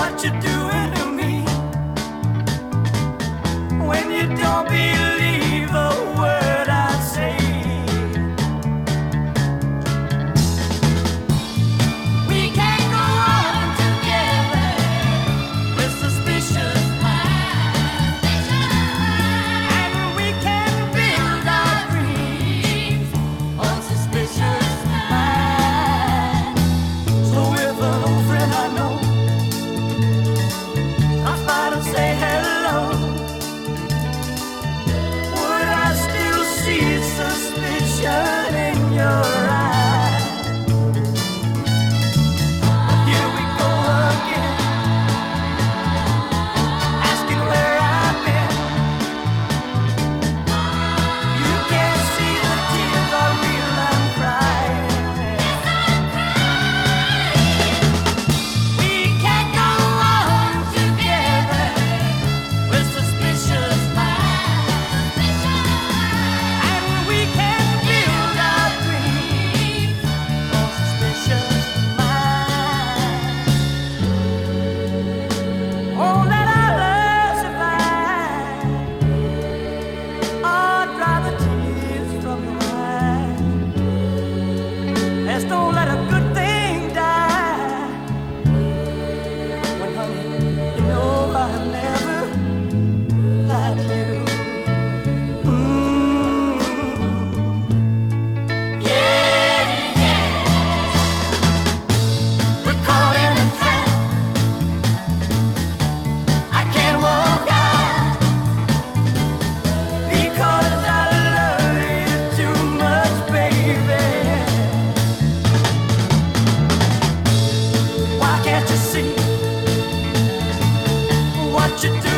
what you're doing. that you see, what you do.